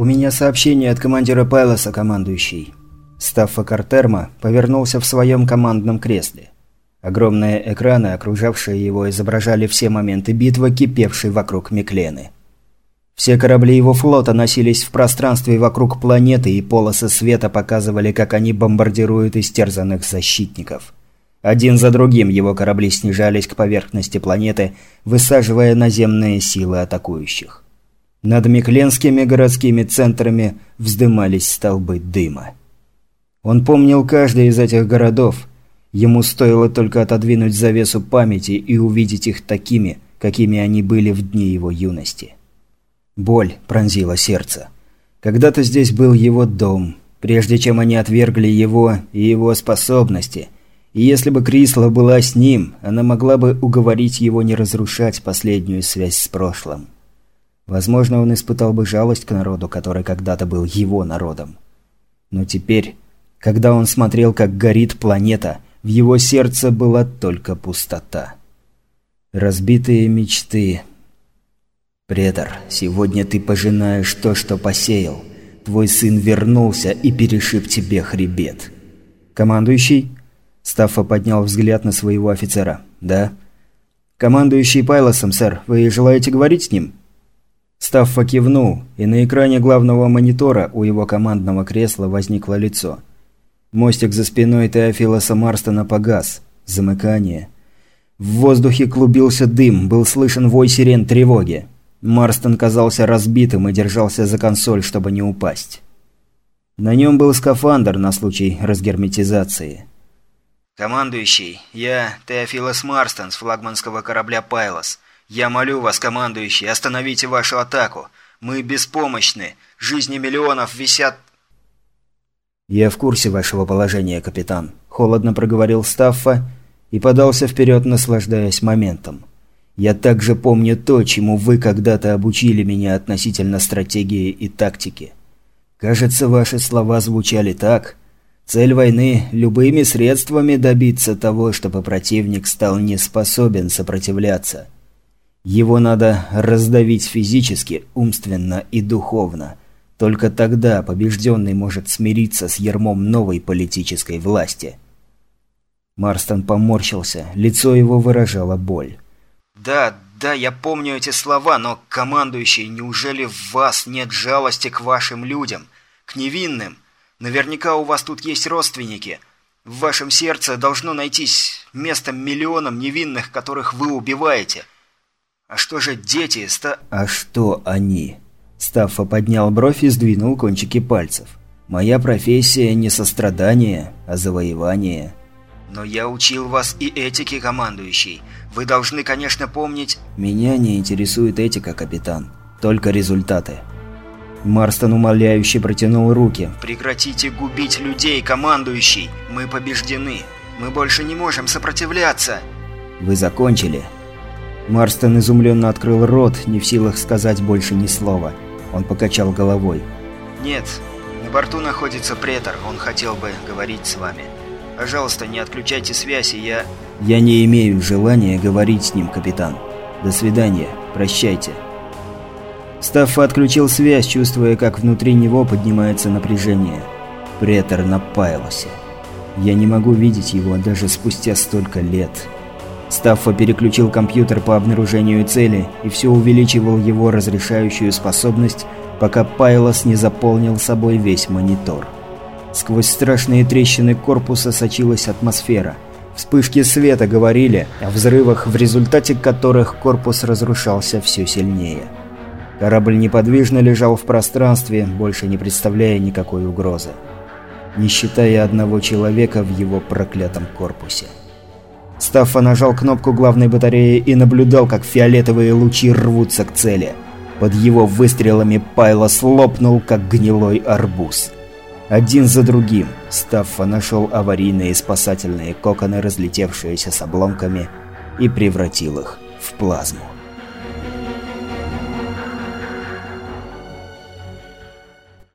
«У меня сообщение от командира Пайлоса, командующий». Стаффа Картерма повернулся в своем командном кресле. Огромные экраны, окружавшие его, изображали все моменты битвы, кипевшей вокруг Миклены. Все корабли его флота носились в пространстве вокруг планеты, и полосы света показывали, как они бомбардируют истерзанных защитников. Один за другим его корабли снижались к поверхности планеты, высаживая наземные силы атакующих. Над Микленскими городскими центрами вздымались столбы дыма. Он помнил каждый из этих городов. Ему стоило только отодвинуть завесу памяти и увидеть их такими, какими они были в дни его юности. Боль пронзила сердце. Когда-то здесь был его дом, прежде чем они отвергли его и его способности. И если бы Крисла была с ним, она могла бы уговорить его не разрушать последнюю связь с прошлым. Возможно, он испытал бы жалость к народу, который когда-то был его народом. Но теперь, когда он смотрел, как горит планета, в его сердце была только пустота. Разбитые мечты. «Претор, сегодня ты пожинаешь то, что посеял. Твой сын вернулся и перешиб тебе хребет». «Командующий?» Стаффа поднял взгляд на своего офицера. «Да?» «Командующий Пайлосом, сэр. Вы желаете говорить с ним?» Стаффа кивнул, и на экране главного монитора у его командного кресла возникло лицо. Мостик за спиной Теофилоса Марстона погас. Замыкание. В воздухе клубился дым, был слышен вой сирен тревоги. Марстон казался разбитым и держался за консоль, чтобы не упасть. На нем был скафандр на случай разгерметизации. «Командующий, я Теофилос Марстон с флагманского корабля «Пайлос». «Я молю вас, командующий, остановите вашу атаку. Мы беспомощны. Жизни миллионов висят...» «Я в курсе вашего положения, капитан», – холодно проговорил Стаффа и подался вперед, наслаждаясь моментом. «Я также помню то, чему вы когда-то обучили меня относительно стратегии и тактики. Кажется, ваши слова звучали так. Цель войны – любыми средствами добиться того, чтобы противник стал не способен сопротивляться». Его надо раздавить физически, умственно и духовно. Только тогда побежденный может смириться с ермом новой политической власти. Марстон поморщился, лицо его выражало боль. «Да, да, я помню эти слова, но, командующий, неужели в вас нет жалости к вашим людям, к невинным? Наверняка у вас тут есть родственники. В вашем сердце должно найтись место миллионам невинных, которых вы убиваете». «А что же дети ста...» «А что они?» Стаффа поднял бровь и сдвинул кончики пальцев. «Моя профессия не сострадание, а завоевание». «Но я учил вас и этике, командующий. Вы должны, конечно, помнить...» «Меня не интересует этика, капитан. Только результаты». Марстон умоляюще протянул руки. «Прекратите губить людей, командующий! Мы побеждены! Мы больше не можем сопротивляться!» «Вы закончили?» Марстон изумленно открыл рот, не в силах сказать больше ни слова. Он покачал головой. «Нет, на борту находится претор, он хотел бы говорить с вами. Пожалуйста, не отключайте связь, и я...» «Я не имею желания говорить с ним, капитан. До свидания, прощайте». Стаффа отключил связь, чувствуя, как внутри него поднимается напряжение. Претор на Пайлосе. Я не могу видеть его даже спустя столько лет. Стаффа переключил компьютер по обнаружению цели и все увеличивал его разрешающую способность, пока Пайлос не заполнил собой весь монитор. Сквозь страшные трещины корпуса сочилась атмосфера. Вспышки света говорили о взрывах, в результате которых корпус разрушался все сильнее. Корабль неподвижно лежал в пространстве, больше не представляя никакой угрозы. Не считая одного человека в его проклятом корпусе. Стаффа нажал кнопку главной батареи и наблюдал, как фиолетовые лучи рвутся к цели. Под его выстрелами Пайла слопнул, как гнилой арбуз. Один за другим Стаффа нашел аварийные спасательные коконы, разлетевшиеся с обломками, и превратил их в плазму.